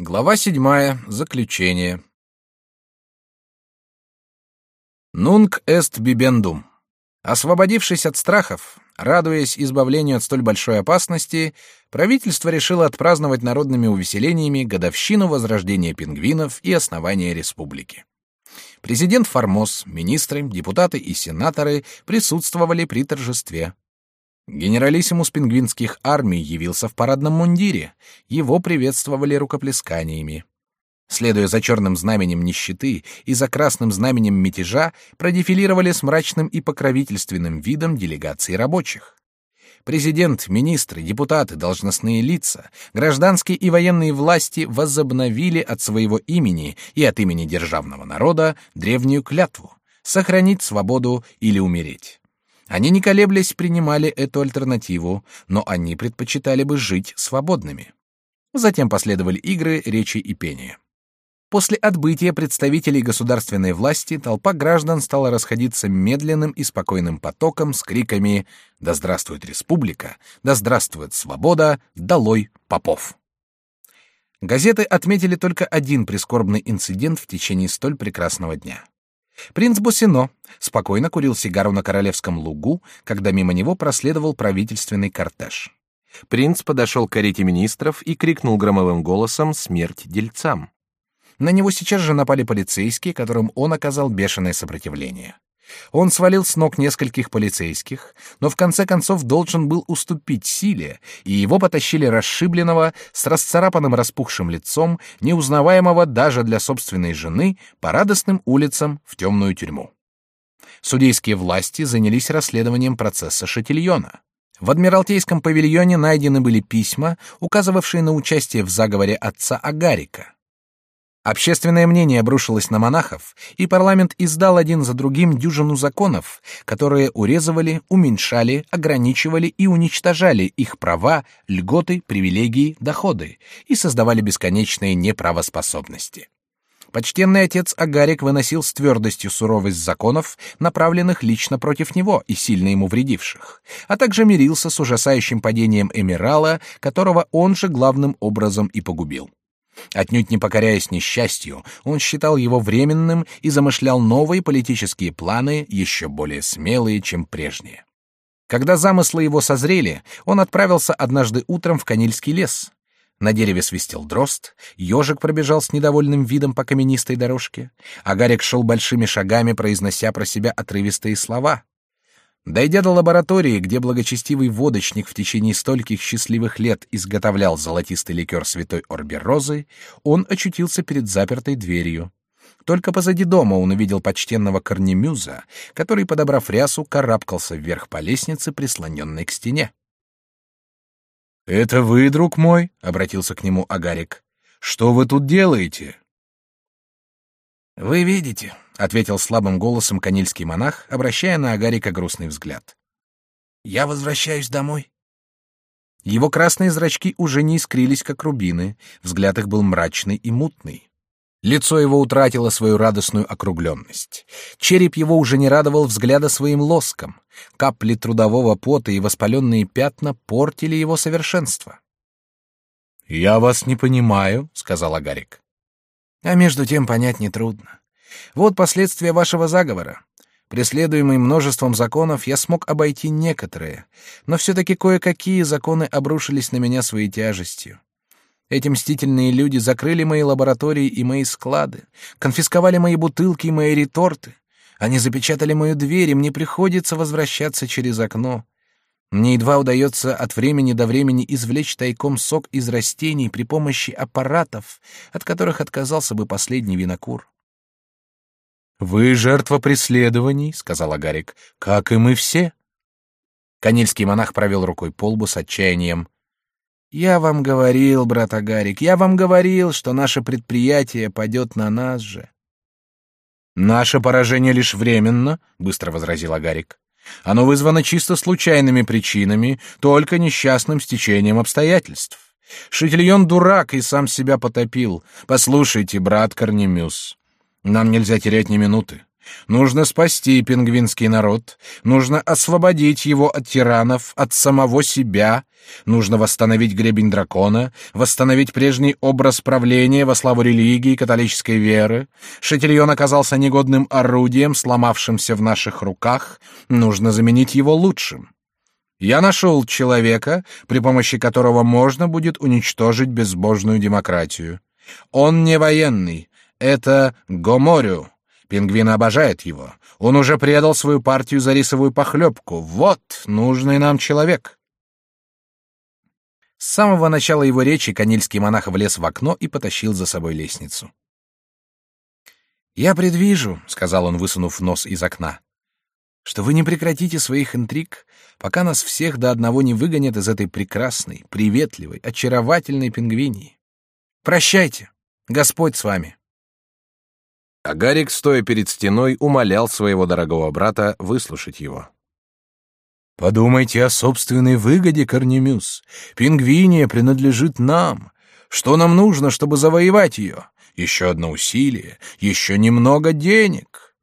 Глава седьмая. Заключение. Нунк эст бибендум. Освободившись от страхов, радуясь избавлению от столь большой опасности, правительство решило отпраздновать народными увеселениями годовщину возрождения пингвинов и основания республики. Президент Формоз, министры, депутаты и сенаторы присутствовали при торжестве. Генералиссимус пингвинских армий явился в парадном мундире. Его приветствовали рукоплесканиями. Следуя за черным знаменем нищеты и за красным знаменем мятежа, продефилировали с мрачным и покровительственным видом делегации рабочих. Президент, министры, депутаты, должностные лица, гражданские и военные власти возобновили от своего имени и от имени державного народа древнюю клятву — сохранить свободу или умереть. Они не колеблясь принимали эту альтернативу, но они предпочитали бы жить свободными. Затем последовали игры, речи и пение. После отбытия представителей государственной власти толпа граждан стала расходиться медленным и спокойным потоком с криками «Да здравствует республика! Да здравствует свобода! Долой попов!». Газеты отметили только один прискорбный инцидент в течение столь прекрасного дня. Принц Бусино спокойно курил сигару на королевском лугу, когда мимо него проследовал правительственный кортеж. Принц подошел к карете министров и крикнул громовым голосом «Смерть дельцам!». На него сейчас же напали полицейские, которым он оказал бешеное сопротивление. Он свалил с ног нескольких полицейских, но в конце концов должен был уступить силе, и его потащили расшибленного, с расцарапанным распухшим лицом, неузнаваемого даже для собственной жены, по радостным улицам в темную тюрьму. Судейские власти занялись расследованием процесса Шатильона. В Адмиралтейском павильоне найдены были письма, указывавшие на участие в заговоре отца Агарика. Общественное мнение обрушилось на монахов, и парламент издал один за другим дюжину законов, которые урезывали, уменьшали, ограничивали и уничтожали их права, льготы, привилегии, доходы и создавали бесконечные неправоспособности. Почтенный отец Агарик выносил с твердостью суровость законов, направленных лично против него и сильно ему вредивших, а также мирился с ужасающим падением Эмирала, которого он же главным образом и погубил. Отнюдь не покоряясь несчастью, он считал его временным и замышлял новые политические планы, еще более смелые, чем прежние. Когда замыслы его созрели, он отправился однажды утром в Канильский лес. На дереве свистел дрозд, ежик пробежал с недовольным видом по каменистой дорожке, а Гарик шел большими шагами, произнося про себя отрывистые слова. Дойдя до лаборатории, где благочестивый водочник в течение стольких счастливых лет изготовлял золотистый ликер святой Орберозы, он очутился перед запертой дверью. Только позади дома он увидел почтенного Корнемюза, который, подобрав рясу, карабкался вверх по лестнице, прислоненной к стене. «Это вы, друг мой?» — обратился к нему Агарик. «Что вы тут делаете?» «Вы видите, — ответил слабым голосом канильский монах, обращая на Агарика грустный взгляд. «Я возвращаюсь домой». Его красные зрачки уже не искрились, как рубины, взгляд их был мрачный и мутный. Лицо его утратило свою радостную округленность. Череп его уже не радовал взгляда своим лоском. Капли трудового пота и воспаленные пятна портили его совершенство. «Я вас не понимаю», — сказал Агарик. «А между тем понять нетрудно. Вот последствия вашего заговора. Преследуемый множеством законов, я смог обойти некоторые, но все-таки кое-какие законы обрушились на меня своей тяжестью. Эти мстительные люди закрыли мои лаборатории и мои склады, конфисковали мои бутылки и мои реторты. Они запечатали мою дверь, и мне приходится возвращаться через окно. Мне едва удается от времени до времени извлечь тайком сок из растений при помощи аппаратов, от которых отказался бы последний винокур. Вы жертва преследований, сказал Агарик, как и мы все. Канильский монах провел рукой по лбу с отчаянием. Я вам говорил, брат Агарик, я вам говорил, что наше предприятие падет на нас же. Наше поражение лишь временно, быстро возразил Агарик. Оно вызвано чисто случайными причинами, только несчастным стечением обстоятельств. Шитильон дурак и сам себя потопил. Послушайте, брат Корнемюс, нам нельзя терять ни минуты. Нужно спасти пингвинский народ, нужно освободить его от тиранов, от самого себя, нужно восстановить гребень дракона, восстановить прежний образ правления во славу религии католической веры. Шатильон оказался негодным орудием, сломавшимся в наших руках, нужно заменить его лучшим. Я нашел человека, при помощи которого можно будет уничтожить безбожную демократию. Он не военный, это Гоморю. Пингвин обожает его. Он уже предал свою партию за рисовую похлебку. Вот нужный нам человек. С самого начала его речи канильский монах влез в окно и потащил за собой лестницу. «Я предвижу», — сказал он, высунув нос из окна, «что вы не прекратите своих интриг, пока нас всех до одного не выгонят из этой прекрасной, приветливой, очаровательной пингвинии. Прощайте, Господь с вами». А Гарик, стоя перед стеной, умолял своего дорогого брата выслушать его. «Подумайте о собственной выгоде, Корнемюс. Пингвиния принадлежит нам. Что нам нужно, чтобы завоевать ее? Еще одно усилие, еще немного денег».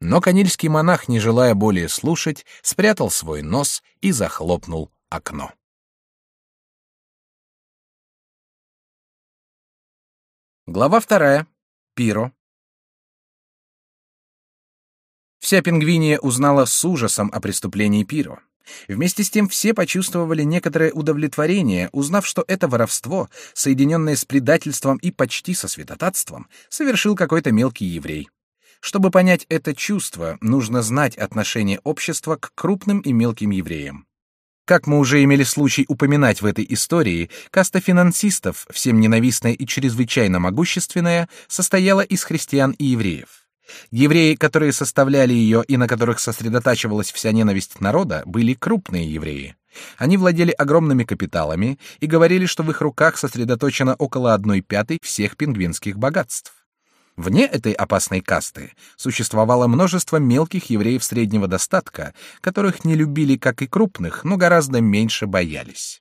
Но канильский монах, не желая более слушать, спрятал свой нос и захлопнул окно. Глава вторая. Пиро. Вся пингвиния узнала с ужасом о преступлении Пиро. Вместе с тем все почувствовали некоторое удовлетворение, узнав, что это воровство, соединенное с предательством и почти со святотатством, совершил какой-то мелкий еврей. Чтобы понять это чувство, нужно знать отношение общества к крупным и мелким евреям. Как мы уже имели случай упоминать в этой истории, каста финансистов, всем ненавистная и чрезвычайно могущественная, состояла из христиан и евреев. Евреи, которые составляли ее и на которых сосредотачивалась вся ненависть народа, были крупные евреи. Они владели огромными капиталами и говорили, что в их руках сосредоточено около одной пятой всех пингвинских богатств. Вне этой опасной касты существовало множество мелких евреев среднего достатка, которых не любили как и крупных, но гораздо меньше боялись.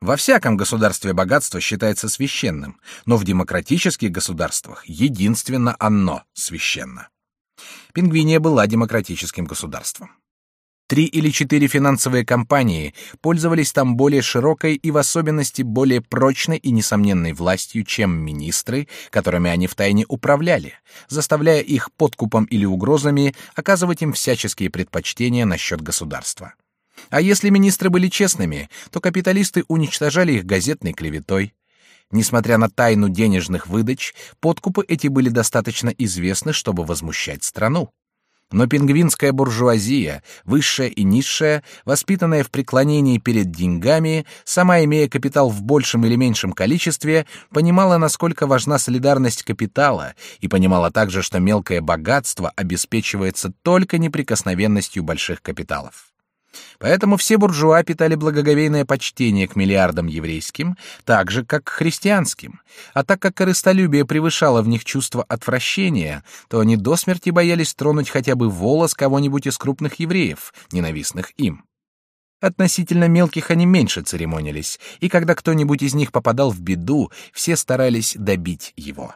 Во всяком государстве богатство считается священным, но в демократических государствах единственно оно священно. Пингвиния была демократическим государством. Три или четыре финансовые компании пользовались там более широкой и в особенности более прочной и несомненной властью, чем министры, которыми они втайне управляли, заставляя их подкупом или угрозами оказывать им всяческие предпочтения насчет государства. А если министры были честными, то капиталисты уничтожали их газетной клеветой. Несмотря на тайну денежных выдач, подкупы эти были достаточно известны, чтобы возмущать страну. Но пингвинская буржуазия, высшая и низшая, воспитанная в преклонении перед деньгами, сама имея капитал в большем или меньшем количестве, понимала, насколько важна солидарность капитала, и понимала также, что мелкое богатство обеспечивается только неприкосновенностью больших капиталов. Поэтому все буржуа питали благоговейное почтение к миллиардам еврейским, так же, как к христианским. А так как корыстолюбие превышало в них чувство отвращения, то они до смерти боялись тронуть хотя бы волос кого-нибудь из крупных евреев, ненавистных им. Относительно мелких они меньше церемонились, и когда кто-нибудь из них попадал в беду, все старались добить его.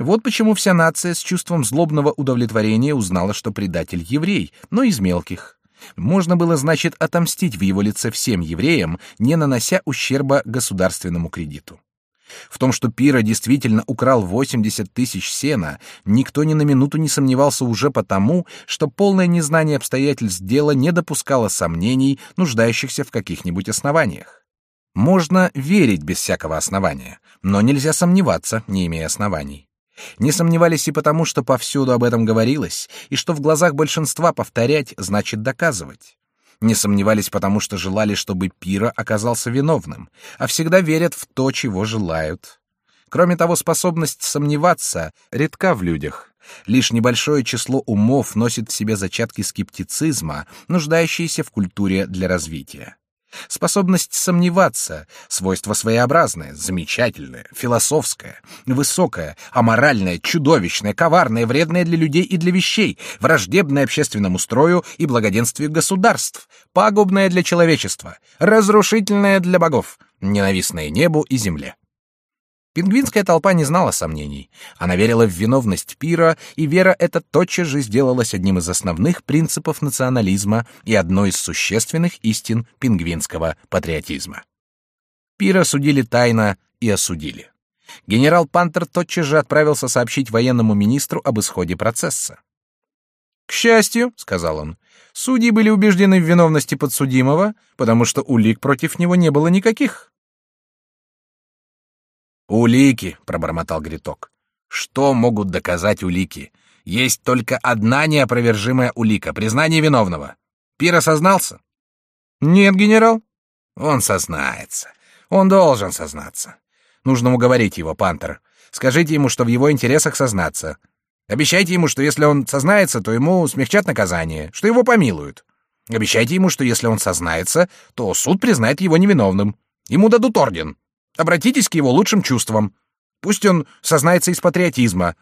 Вот почему вся нация с чувством злобного удовлетворения узнала, что предатель еврей, но из мелких. Можно было, значит, отомстить в его лице всем евреям, не нанося ущерба государственному кредиту. В том, что Пира действительно украл 80 тысяч сена, никто ни на минуту не сомневался уже потому, что полное незнание обстоятельств дела не допускало сомнений, нуждающихся в каких-нибудь основаниях. Можно верить без всякого основания, но нельзя сомневаться, не имея оснований. Не сомневались и потому, что повсюду об этом говорилось, и что в глазах большинства повторять значит доказывать. Не сомневались потому, что желали, чтобы Пира оказался виновным, а всегда верят в то, чего желают. Кроме того, способность сомневаться редка в людях. Лишь небольшое число умов носит в себе зачатки скептицизма, нуждающиеся в культуре для развития. Способность сомневаться — свойство своеобразное, замечательное, философское, высокое, аморальное, чудовищное, коварное, вредное для людей и для вещей, враждебное общественному строю и благоденствию государств, пагубное для человечества, разрушительное для богов, ненавистное небу и земле. Пингвинская толпа не знала сомнений. Она верила в виновность пира, и вера эта тотчас же сделалась одним из основных принципов национализма и одной из существенных истин пингвинского патриотизма. Пира судили тайно и осудили. Генерал Пантер тотчас же отправился сообщить военному министру об исходе процесса. «К счастью», — сказал он, — «судьи были убеждены в виновности подсудимого, потому что улик против него не было никаких». Улики, пробормотал Гриток. Что могут доказать улики? Есть только одна неопровержимая улика признание виновного. Пир сознался? Нет, генерал. Он сознается. Он должен сознаться. Нужно уговорить его, Пантер. Скажите ему, что в его интересах сознаться. Обещайте ему, что если он сознается, то ему смягчат наказание, что его помилуют. Обещайте ему, что если он сознается, то суд признает его невиновным. Ему дадут орден. Обратитесь к его лучшим чувствам. Пусть он сознается из патриотизма,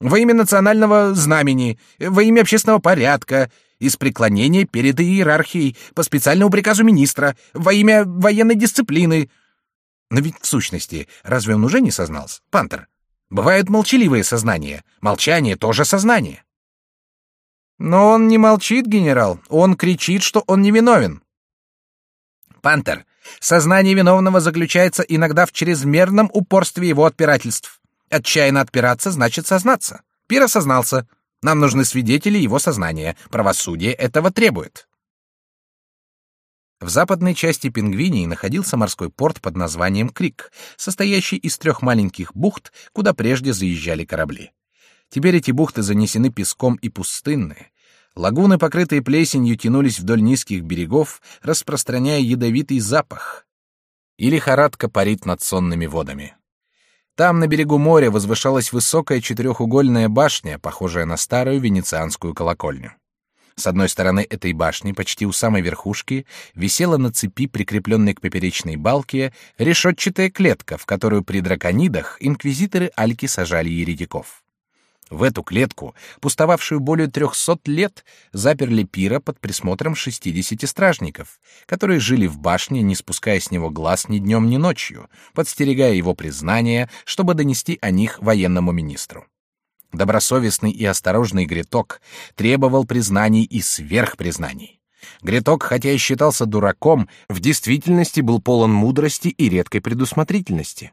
во имя национального знамени, во имя общественного порядка, из преклонения перед иерархией, по специальному приказу министра, во имя военной дисциплины. Но ведь в сущности, разве он уже не сознался, Пантер? Бывают молчаливые сознания. Молчание тоже сознание. Но он не молчит, генерал. Он кричит, что он невиновен. Пантер, Сознание виновного заключается иногда в чрезмерном упорстве его отпирательств. Отчаянно отпираться значит сознаться. Пир осознался. Нам нужны свидетели его сознания. Правосудие этого требует. В западной части Пингвинии находился морской порт под названием Крик, состоящий из трех маленьких бухт, куда прежде заезжали корабли. Теперь эти бухты занесены песком и пустынны, Лагуны, покрытые плесенью, тянулись вдоль низких берегов, распространяя ядовитый запах. И лихорадка парит над сонными водами. Там, на берегу моря, возвышалась высокая четырехугольная башня, похожая на старую венецианскую колокольню. С одной стороны этой башни, почти у самой верхушки, висела на цепи, прикрепленной к поперечной балке, решетчатая клетка, в которую при драконидах инквизиторы Альки сажали еретиков. В эту клетку, пустовавшую более трехсот лет, заперли пира под присмотром шестидесяти стражников, которые жили в башне, не спуская с него глаз ни днем, ни ночью, подстерегая его признания, чтобы донести о них военному министру. Добросовестный и осторожный Греток требовал признаний и сверхпризнаний. Греток, хотя и считался дураком, в действительности был полон мудрости и редкой предусмотрительности.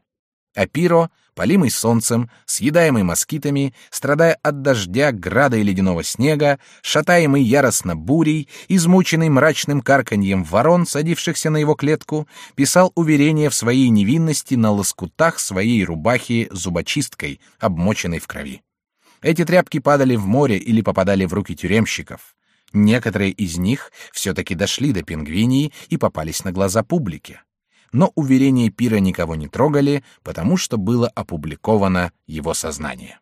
А Пиро, полимый солнцем, съедаемый москитами, страдая от дождя, града и ледяного снега, шатаемый яростно бурей, измученный мрачным карканьем ворон, садившихся на его клетку, писал уверение в своей невинности на лоскутах своей рубахи зубочисткой, обмоченной в крови. Эти тряпки падали в море или попадали в руки тюремщиков. Некоторые из них все-таки дошли до пингвинии и попались на глаза публике но уверения Пира никого не трогали, потому что было опубликовано его сознание.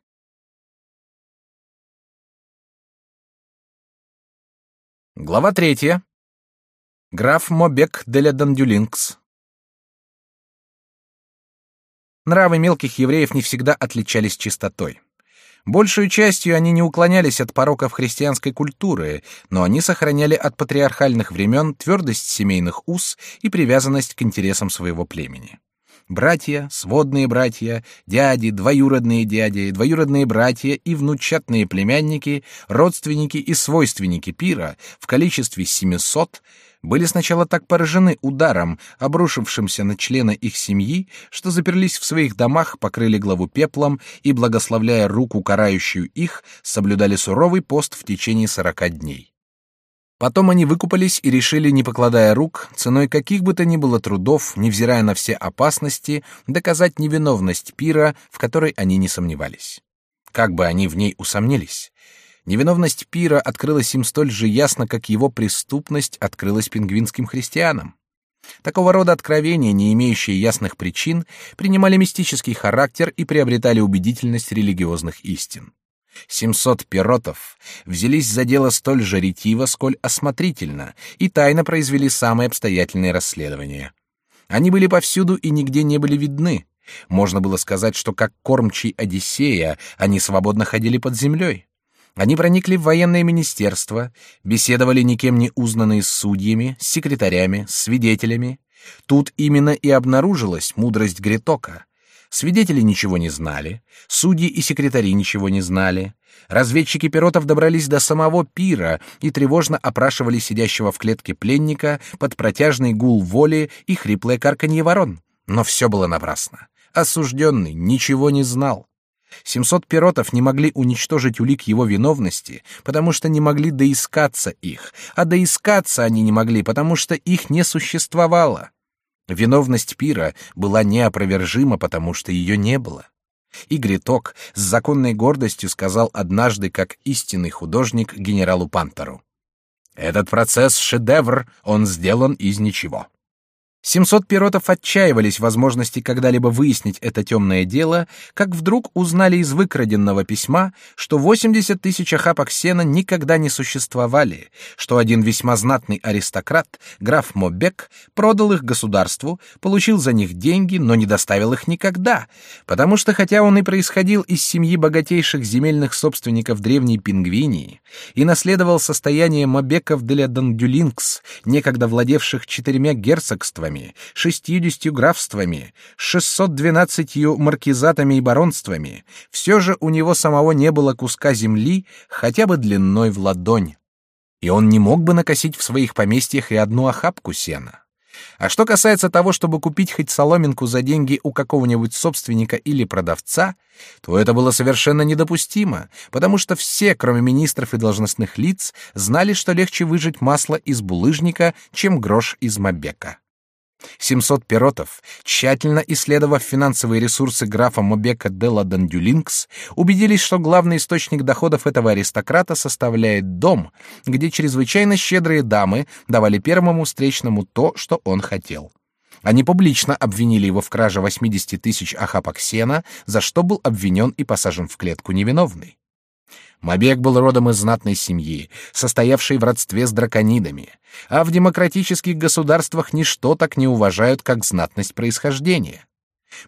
Глава третья. Граф Мобек де Ледандюлинкс. Нравы мелких евреев не всегда отличались чистотой. Большую частью они не уклонялись от пороков христианской культуры, но они сохраняли от патриархальных времен твердость семейных уз и привязанность к интересам своего племени. Братья, сводные братья, дяди, двоюродные дяди, двоюродные братья и внучатные племянники, родственники и свойственники пира в количестве 700 были сначала так поражены ударом, обрушившимся на члена их семьи, что заперлись в своих домах, покрыли главу пеплом и, благословляя руку, карающую их, соблюдали суровый пост в течение сорока дней. Потом они выкупались и решили, не покладая рук, ценой каких бы то ни было трудов, невзирая на все опасности, доказать невиновность пира, в которой они не сомневались. Как бы они в ней усомнились, Невиновность Пира открылась им столь же ясно, как его преступность открылась пингвинским христианам. Такого рода откровения, не имеющие ясных причин, принимали мистический характер и приобретали убедительность религиозных истин. Семьсот пиротов взялись за дело столь же ретиво, сколь осмотрительно, и тайно произвели самые обстоятельные расследования. Они были повсюду и нигде не были видны. Можно было сказать, что как кормчий Одиссея они свободно ходили под землей. Они проникли в военное министерство, беседовали никем не узнанные с судьями, с секретарями, с свидетелями. Тут именно и обнаружилась мудрость Гретока. Свидетели ничего не знали, судьи и секретари ничего не знали. Разведчики пиротов добрались до самого пира и тревожно опрашивали сидящего в клетке пленника под протяжный гул воли и хриплое карканье ворон. Но все было напрасно. Осужденный ничего не знал. Семьсот пиротов не могли уничтожить улик его виновности, потому что не могли доискаться их, а доискаться они не могли, потому что их не существовало. Виновность пира была неопровержима, потому что ее не было. И Гриток с законной гордостью сказал однажды, как истинный художник генералу Пантеру: "Этот процесс шедевр, он сделан из ничего". Семьсот пиротов отчаивались возможности когда-либо выяснить это темное дело, как вдруг узнали из выкраденного письма, что 80 тысяч охапок сена никогда не существовали, что один весьма знатный аристократ, граф Мобек, продал их государству, получил за них деньги, но не доставил их никогда, потому что хотя он и происходил из семьи богатейших земельных собственников древней Пингвинии и наследовал состояние Мобеков де Дандюлинкс, некогда владевших четырьмя герцогствами, графствами, шестьюдесятью графствами, шестьсот двенадцатью маркизатами и баронствами, все же у него самого не было куска земли хотя бы длиной в ладонь. И он не мог бы накосить в своих поместьях и одну охапку сена. А что касается того, чтобы купить хоть соломинку за деньги у какого-нибудь собственника или продавца, то это было совершенно недопустимо, потому что все, кроме министров и должностных лиц, знали, что легче выжать масло из булыжника, чем грош из мобека. 700 пиротов, тщательно исследовав финансовые ресурсы графа Мобека де Ладандюлинкс, убедились, что главный источник доходов этого аристократа составляет дом, где чрезвычайно щедрые дамы давали первому встречному то, что он хотел. Они публично обвинили его в краже 80 тысяч ахапок сена, за что был обвинен и посажен в клетку невиновный. Мабек был родом из знатной семьи, состоявшей в родстве с драконидами, а в демократических государствах ничто так не уважают, как знатность происхождения.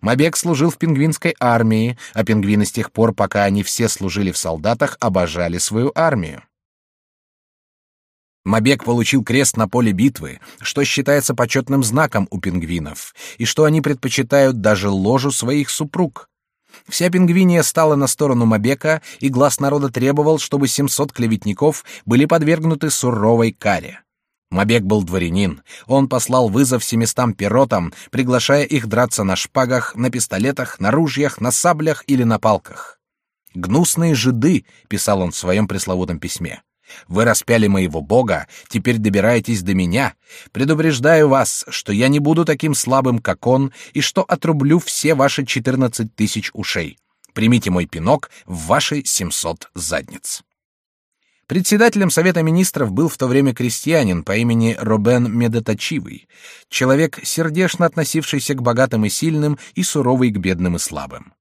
Мабек служил в пингвинской армии, а пингвины с тех пор, пока они все служили в солдатах, обожали свою армию. Мабек получил крест на поле битвы, что считается почетным знаком у пингвинов, и что они предпочитают даже ложу своих супруг. Вся пингвиния стала на сторону Мабека, и глаз народа требовал, чтобы 700 клеветников были подвергнуты суровой каре. Мабек был дворянин. Он послал вызов семистам пиротам, приглашая их драться на шпагах, на пистолетах, на ружьях, на саблях или на палках. «Гнусные жиды», — писал он в своем пресловутом письме. Вы распяли моего бога, теперь добираетесь до меня. Предупреждаю вас, что я не буду таким слабым, как он, и что отрублю все ваши четырнадцать тысяч ушей. Примите мой пинок в ваши семьсот задниц. Председателем Совета министров был в то время крестьянин по имени Робен Медоточивый, человек, сердечно относившийся к богатым и сильным и суровый к бедным и слабым.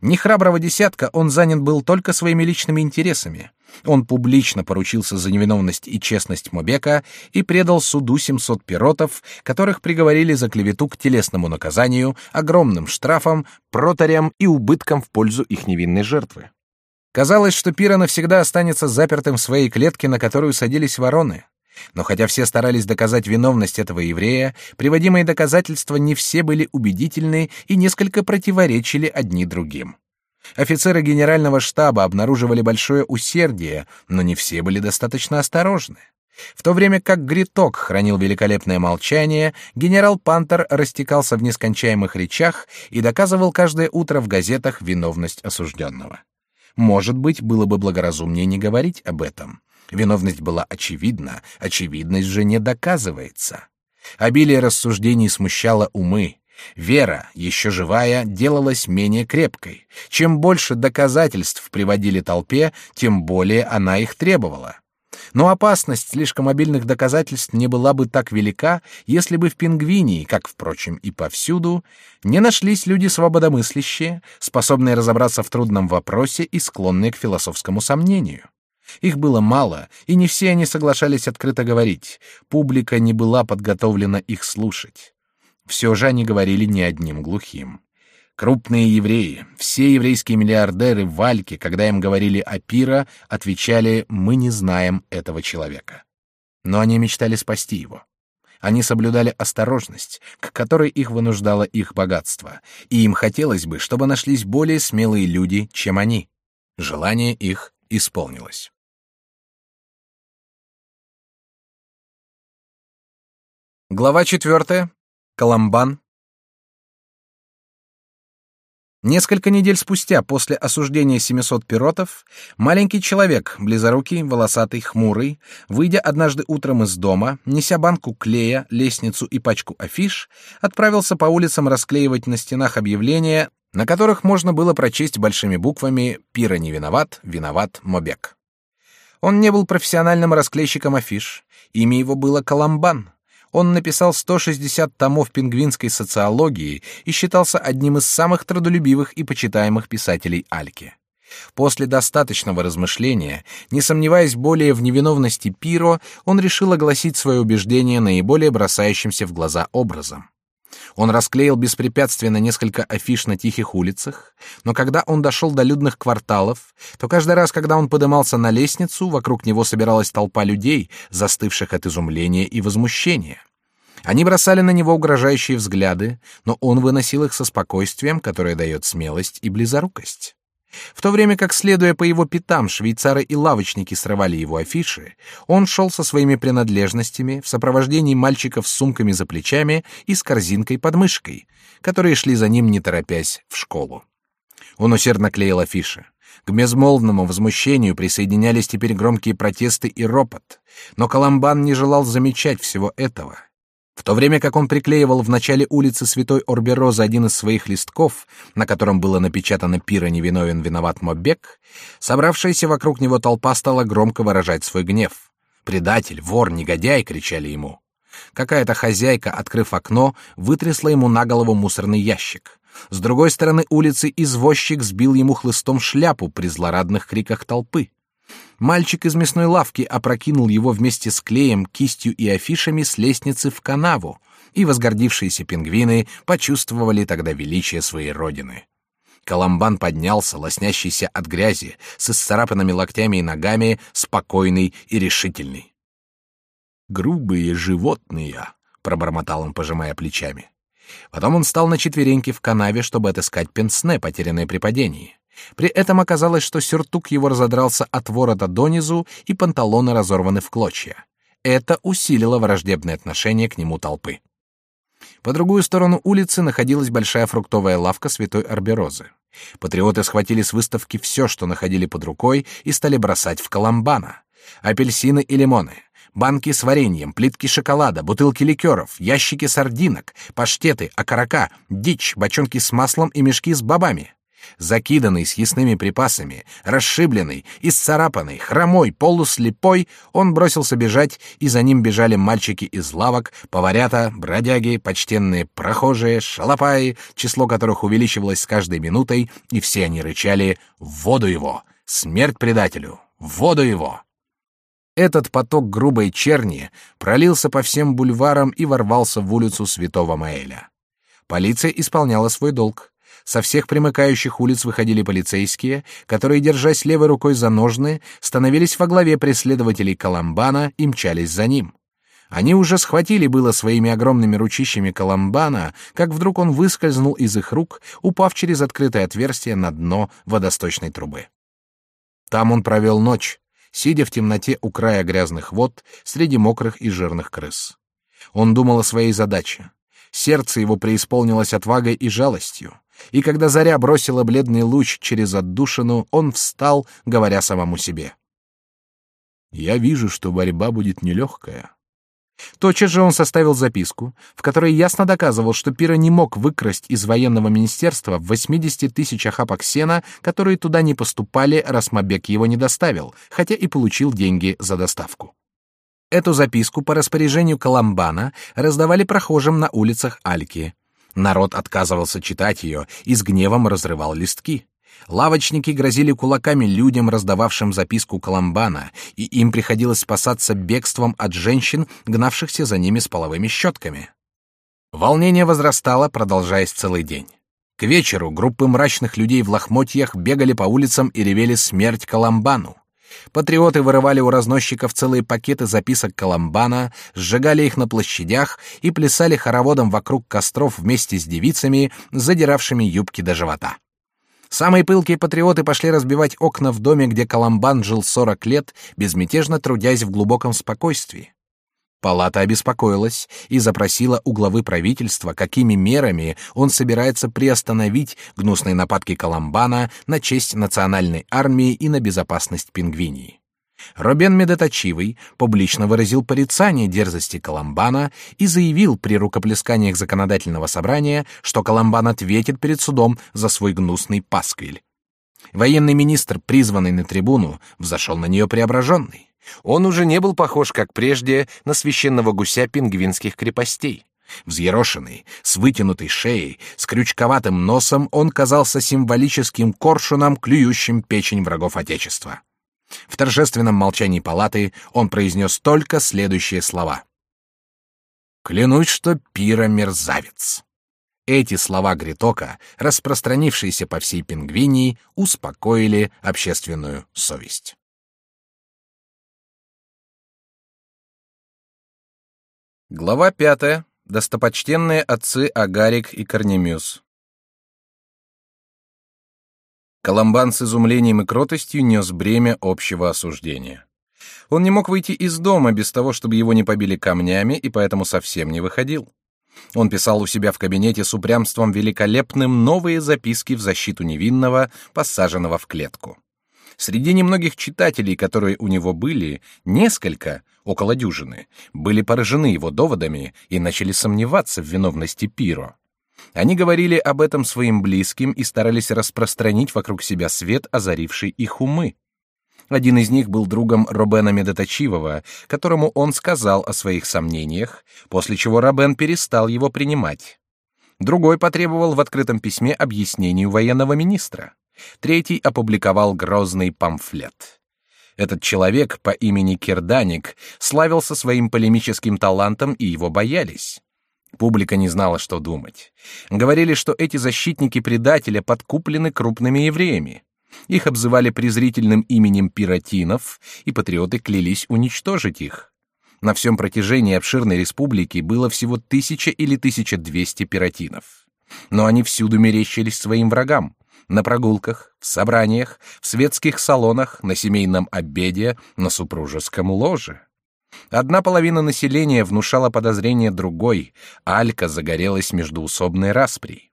Ни храброго десятка он занят был только своими личными интересами. Он публично поручился за невиновность и честность Мобека и предал суду 700 пиротов, которых приговорили за клевету к телесному наказанию, огромным штрафам, протарям и убыткам в пользу их невинной жертвы. Казалось, что Пира навсегда останется запертым в своей клетке, на которую садились вороны. Но хотя все старались доказать виновность этого еврея, приводимые доказательства не все были убедительны и несколько противоречили одни другим. Офицеры генерального штаба обнаруживали большое усердие, но не все были достаточно осторожны. В то время как Гриток хранил великолепное молчание, генерал Пантер растекался в нескончаемых речах и доказывал каждое утро в газетах виновность осужденного. Может быть, было бы благоразумнее не говорить об этом. Виновность была очевидна, очевидность же не доказывается. Обилие рассуждений смущало умы. Вера, еще живая, делалась менее крепкой. Чем больше доказательств приводили толпе, тем более она их требовала. Но опасность слишком обильных доказательств не была бы так велика, если бы в Пингвинии, как, впрочем, и повсюду, не нашлись люди свободомыслящие, способные разобраться в трудном вопросе и склонные к философскому сомнению. Их было мало, и не все они соглашались открыто говорить. Публика не была подготовлена их слушать. Все же они говорили не одним глухим. Крупные евреи, все еврейские миллиардеры в Вальке, когда им говорили о Пира, отвечали: "Мы не знаем этого человека". Но они мечтали спасти его. Они соблюдали осторожность, к которой их вынуждало их богатство, и им хотелось бы, чтобы нашлись более смелые люди, чем они. Желание их исполнилось. Глава четвертая. Коломбан. Несколько недель спустя после осуждения 700 пиротов, маленький человек, близорукий, волосатый, хмурый, выйдя однажды утром из дома, неся банку клея, лестницу и пачку афиш, отправился по улицам расклеивать на стенах объявления, на которых можно было прочесть большими буквами «Пира не виноват, виноват Мобек». Он не был профессиональным расклейщиком афиш, имя его было Коломбан — он написал 160 томов пингвинской социологии и считался одним из самых трудолюбивых и почитаемых писателей Альки. После достаточного размышления, не сомневаясь более в невиновности Пиро, он решил огласить свое убеждение наиболее бросающимся в глаза образом. Он расклеил беспрепятственно несколько афиш на тихих улицах, но когда он дошел до людных кварталов, то каждый раз, когда он подымался на лестницу, вокруг него собиралась толпа людей, застывших от изумления и возмущения. Они бросали на него угрожающие взгляды, но он выносил их со спокойствием, которое дает смелость и близорукость. В то время как, следуя по его пятам, швейцары и лавочники срывали его афиши, он шел со своими принадлежностями в сопровождении мальчиков с сумками за плечами и с корзинкой под мышкой, которые шли за ним, не торопясь, в школу. Он усердно клеил афиши. К безмолвному возмущению присоединялись теперь громкие протесты и ропот, но Коломбан не желал замечать всего этого. В то время как он приклеивал в начале улицы Святой Орберозы один из своих листков, на котором было напечатано «Пира невиновен, виноват Моббек», собравшаяся вокруг него толпа стала громко выражать свой гнев. «Предатель, вор, негодяй!» — кричали ему. Какая-то хозяйка, открыв окно, вытрясла ему на голову мусорный ящик. С другой стороны улицы извозчик сбил ему хлыстом шляпу при злорадных криках толпы. Мальчик из мясной лавки опрокинул его вместе с клеем, кистью и афишами с лестницы в канаву, и возгордившиеся пингвины почувствовали тогда величие своей родины. Коломбан поднялся, лоснящийся от грязи, с исцарапанными локтями и ногами, спокойный и решительный. «Грубые животные», — пробормотал он, пожимая плечами. Потом он встал на четвереньки в канаве, чтобы отыскать пенсне, потерянное при падении. При этом оказалось, что сюртук его разодрался от ворота донизу и панталоны разорваны в клочья. Это усилило враждебное отношение к нему толпы. По другую сторону улицы находилась большая фруктовая лавка Святой Арберозы. Патриоты схватили с выставки все, что находили под рукой, и стали бросать в Коломбана. Апельсины и лимоны, банки с вареньем, плитки шоколада, бутылки ликеров, ящики сардинок, паштеты, окорока, дичь, бочонки с маслом и мешки с бобами. Закиданный съестными припасами, расшибленный, исцарапанный, хромой, полуслепой, он бросился бежать, и за ним бежали мальчики из лавок, поварята, бродяги, почтенные прохожие, шалопаи, число которых увеличивалось с каждой минутой, и все они рычали «В воду его! Смерть предателю! В воду его!» Этот поток грубой черни пролился по всем бульварам и ворвался в улицу Святого Маэля. Полиция исполняла свой долг. Со всех примыкающих улиц выходили полицейские, которые, держась левой рукой за ножны, становились во главе преследователей Коломбана и мчались за ним. Они уже схватили было своими огромными ручищами Коломбана, как вдруг он выскользнул из их рук, упав через открытое отверстие на дно водосточной трубы. Там он провел ночь, сидя в темноте у края грязных вод среди мокрых и жирных крыс. Он думал о своей задаче. Сердце его преисполнилось отвагой и жалостью. И когда заря бросила бледный луч через отдушину, он встал, говоря самому себе. «Я вижу, что борьба будет нелегкая». Тотчас же он составил записку, в которой ясно доказывал, что Пира не мог выкрасть из военного министерства 80 тысяч охапок сена, которые туда не поступали, раз Мабек его не доставил, хотя и получил деньги за доставку. Эту записку по распоряжению Коломбана раздавали прохожим на улицах Альки. Народ отказывался читать ее и с гневом разрывал листки. Лавочники грозили кулаками людям, раздававшим записку Коломбана, и им приходилось спасаться бегством от женщин, гнавшихся за ними с половыми щетками. Волнение возрастало, продолжаясь целый день. К вечеру группы мрачных людей в лохмотьях бегали по улицам и ревели смерть Коломбану. Патриоты вырывали у разносчиков целые пакеты записок Коломбана, сжигали их на площадях и плясали хороводом вокруг костров вместе с девицами, задиравшими юбки до живота. Самые пылкие патриоты пошли разбивать окна в доме, где Коломбан жил 40 лет, безмятежно трудясь в глубоком спокойствии. Палата обеспокоилась и запросила у главы правительства, какими мерами он собирается приостановить гнусные нападки Коломбана на честь национальной армии и на безопасность Пингвинии. Робен Медоточивый публично выразил порицание дерзости Коломбана и заявил при рукоплесканиях законодательного собрания, что Коломбан ответит перед судом за свой гнусный пасквиль. Военный министр, призванный на трибуну, взошел на нее преображенный. Он уже не был похож, как прежде, на священного гуся пингвинских крепостей. Взъерошенный, с вытянутой шеей, с крючковатым носом, он казался символическим коршуном, клюющим печень врагов Отечества. В торжественном молчании палаты он произнес только следующие слова. «Клянусь, что Пира мерзавец». Эти слова Гритока, распространившиеся по всей Пингвинии, успокоили общественную совесть. Глава пятая. Достопочтенные отцы Агарик и Корнемюс. Коломбан с изумлением и кротостью нес бремя общего осуждения. Он не мог выйти из дома без того, чтобы его не побили камнями, и поэтому совсем не выходил. Он писал у себя в кабинете с упрямством великолепным новые записки в защиту невинного, посаженного в клетку. Среди немногих читателей, которые у него были, несколько, около дюжины, были поражены его доводами и начали сомневаться в виновности Пиро. Они говорили об этом своим близким и старались распространить вокруг себя свет, озаривший их умы. Один из них был другом Робена Медоточивого, которому он сказал о своих сомнениях, после чего Робен перестал его принимать. Другой потребовал в открытом письме объяснений у военного министра. Третий опубликовал грозный памфлет. Этот человек по имени Кирданик славился своим полемическим талантом, и его боялись. Публика не знала, что думать. Говорили, что эти защитники предателя подкуплены крупными евреями. Их обзывали презрительным именем пиратинов, и патриоты клялись уничтожить их. На всем протяжении обширной республики было всего тысяча или тысяча двести пиратинов. Но они всюду мерещились своим врагам. На прогулках, в собраниях, в светских салонах, на семейном обеде, на супружеском ложе. Одна половина населения внушала подозрение другой, Алька загорелась междуусобной расприй.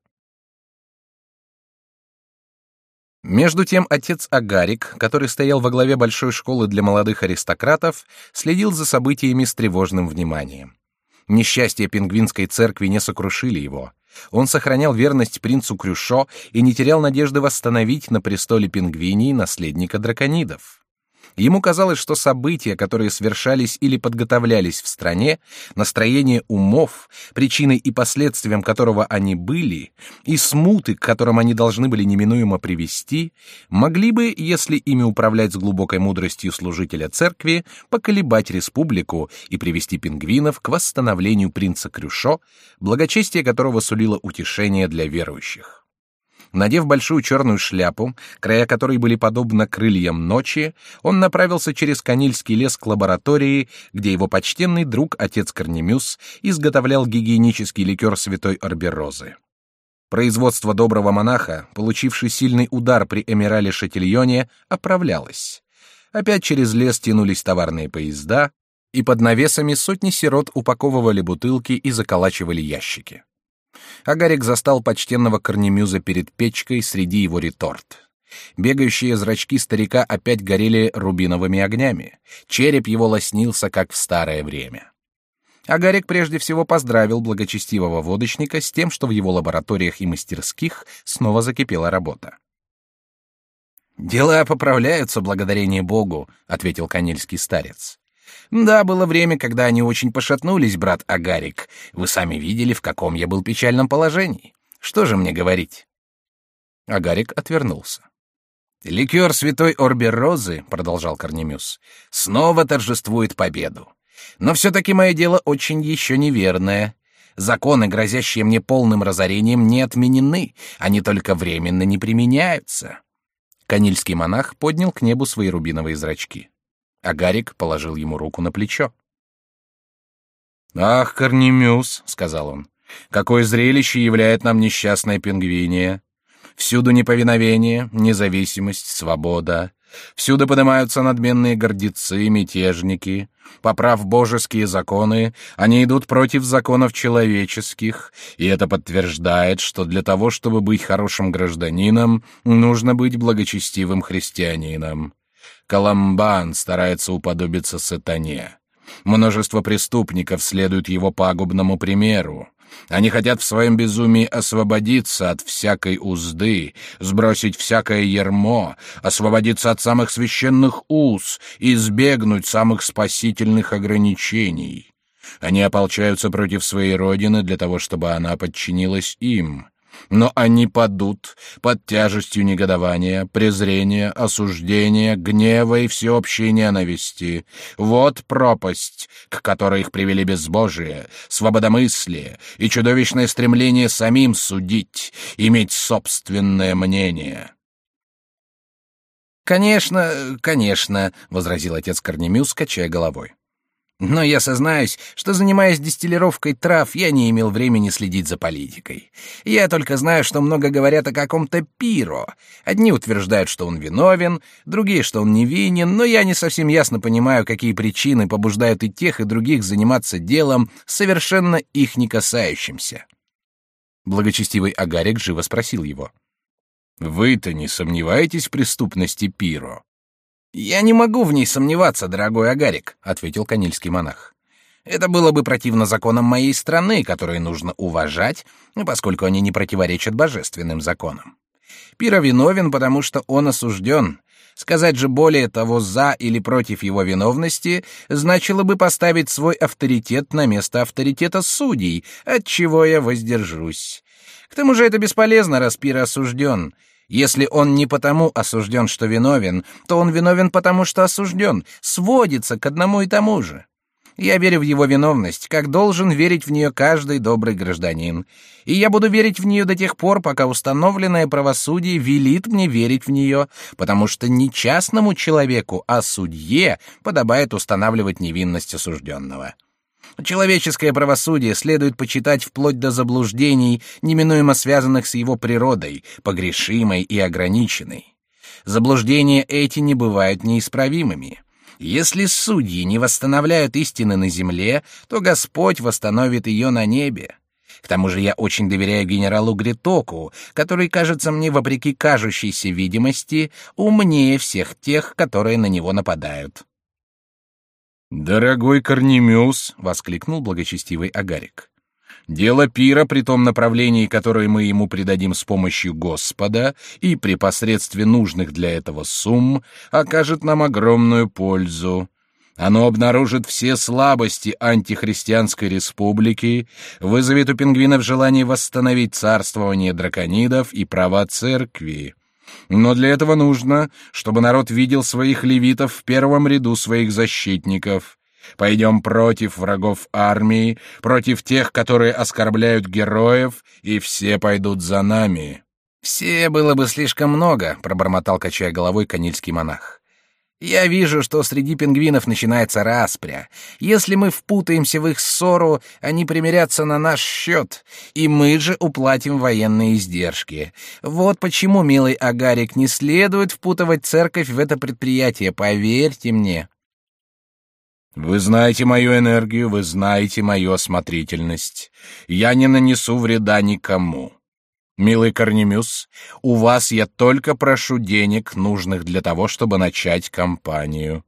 Между тем отец Агарик, который стоял во главе большой школы для молодых аристократов, следил за событиями с тревожным вниманием. Несчастья пингвинской церкви не сокрушили его. Он сохранял верность принцу Крюшо и не терял надежды восстановить на престоле пингвинии наследника драконидов. Ему казалось, что события, которые совершались или подготовлялись в стране, настроение умов, причиной и последствием которого они были, и смуты, к которым они должны были неминуемо привести, могли бы, если ими управлять с глубокой мудростью служителя церкви, поколебать республику и привести пингвинов к восстановлению принца Крюшо, благочестие которого сулило утешение для верующих. Надев большую черную шляпу, края которой были подобны крыльям ночи, он направился через Канильский лес к лаборатории, где его почтенный друг, отец Корнемюс, изготовлял гигиенический ликер святой Арберозы. Производство доброго монаха, получивший сильный удар при эмирале Шатильоне, оправлялось. Опять через лес тянулись товарные поезда, и под навесами сотни сирот упаковывали бутылки и заколачивали ящики. Агарик застал почтенного Корнемюза перед печкой среди его реторт. Бегающие зрачки старика опять горели рубиновыми огнями. Череп его лоснился, как в старое время. Агарик прежде всего поздравил благочестивого водочника с тем, что в его лабораториях и мастерских снова закипела работа. «Дела поправляются, благодарение Богу», — ответил канельский старец. Да, было время, когда они очень пошатнулись, брат Агарик. Вы сами видели, в каком я был печальном положении. Что же мне говорить? Агарик отвернулся. Ликер святой Орберозы, продолжал Корнемюс, снова торжествует победу. Но все-таки мое дело очень еще неверное. Законы, грозящие мне полным разорением, не отменены, они только временно не применяются. Канильский монах поднял к небу свои рубиновые зрачки. Агарик положил ему руку на плечо. «Ах, Корнемюс», — сказал он, — «какое зрелище являет нам несчастное пингвиния! Всюду неповиновение, независимость, свобода. Всюду поднимаются надменные гордецы, мятежники. Поправ божеские законы, они идут против законов человеческих, и это подтверждает, что для того, чтобы быть хорошим гражданином, нужно быть благочестивым христианином. Коломбан старается уподобиться сатане. Множество преступников следуют его пагубному примеру. Они хотят в своем безумии освободиться от всякой узды, сбросить всякое ермо, освободиться от самых священных уз, избегнуть самых спасительных ограничений. Они ополчаются против своей родины для того, чтобы она подчинилась им но они падут под тяжестью негодования, презрения, осуждения, гнева и всеобщей ненависти. Вот пропасть, к которой их привели безбожие, свободомыслие и чудовищное стремление самим судить, иметь собственное мнение. «Конечно, конечно», — возразил отец Корнемюс, качая головой. Но я сознаюсь, что, занимаясь дистиллировкой трав, я не имел времени следить за политикой. Я только знаю, что много говорят о каком-то Пиро. Одни утверждают, что он виновен, другие, что он невинен, но я не совсем ясно понимаю, какие причины побуждают и тех, и других заниматься делом, совершенно их не касающимся. Благочестивый Агарик живо спросил его. «Вы-то не сомневаетесь в преступности Пиро?» «Я не могу в ней сомневаться, дорогой Агарик», — ответил канильский монах. «Это было бы противно законам моей страны, которые нужно уважать, поскольку они не противоречат божественным законам. Пиро виновен, потому что он осужден. Сказать же более того за или против его виновности значило бы поставить свой авторитет на место авторитета судей, от чего я воздержусь. К тому же это бесполезно, раз Пиро осужден». Если он не потому осужден, что виновен, то он виновен потому, что осужден, сводится к одному и тому же. Я верю в его виновность, как должен верить в нее каждый добрый гражданин. И я буду верить в нее до тех пор, пока установленное правосудие велит мне верить в нее, потому что не частному человеку, а судье подобает устанавливать невинность осужденного. Человеческое правосудие следует почитать вплоть до заблуждений, неминуемо связанных с его природой, погрешимой и ограниченной. Заблуждения эти не бывают неисправимыми. Если судьи не восстановляют истины на земле, то Господь восстановит ее на небе. К тому же я очень доверяю генералу Гритоку, который, кажется мне, вопреки кажущейся видимости, умнее всех тех, которые на него нападают. «Дорогой Корнемюс!» — воскликнул благочестивый Агарик. «Дело пира при том направлении, которое мы ему придадим с помощью Господа и при посредстве нужных для этого сумм, окажет нам огромную пользу. Оно обнаружит все слабости антихристианской республики, вызовет у пингвинов желание восстановить царствование драконидов и права церкви». Но для этого нужно, чтобы народ видел своих левитов в первом ряду своих защитников. Пойдем против врагов армии, против тех, которые оскорбляют героев, и все пойдут за нами. Все было бы слишком много, пробормотал, качая головой канильский монах. Я вижу, что среди пингвинов начинается распря. Если мы впутаемся в их ссору, они примирятся на наш счет, и мы же уплатим военные издержки. Вот почему, милый Агарик, не следует впутывать церковь в это предприятие, поверьте мне. Вы знаете мою энергию, вы знаете мою осмотрительность. Я не нанесу вреда никому. Милый Корнемюс, у вас я только прошу денег, нужных для того, чтобы начать кампанию.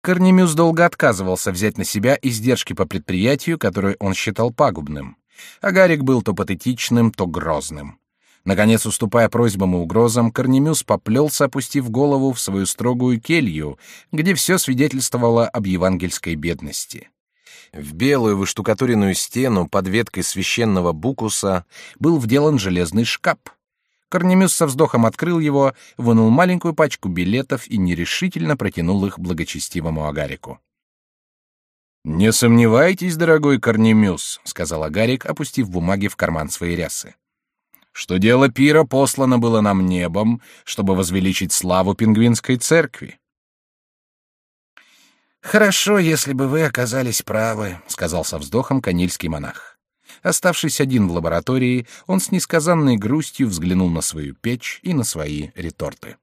Корнемюс долго отказывался взять на себя издержки по предприятию, которое он считал пагубным. А Гарик был то патетичным, то грозным. Наконец, уступая просьбам и угрозам, Корнемюс поплелся, опустив голову в свою строгую келью, где все свидетельствовало об евангельской бедности. В белую выштукатуренную стену под веткой священного букуса был вделан железный шкаф. Корнемюс со вздохом открыл его, вынул маленькую пачку билетов и нерешительно протянул их благочестивому Агарику. «Не сомневайтесь, дорогой Корнемюс», — сказал Агарик, опустив бумаги в карман своей рясы. что дело пира послано было нам небом, чтобы возвеличить славу пингвинской церкви. Хорошо, если бы вы оказались правы, сказал со вздохом канильский монах. Оставшись один в лаборатории, он с несказанной грустью взглянул на свою печь и на свои реторты.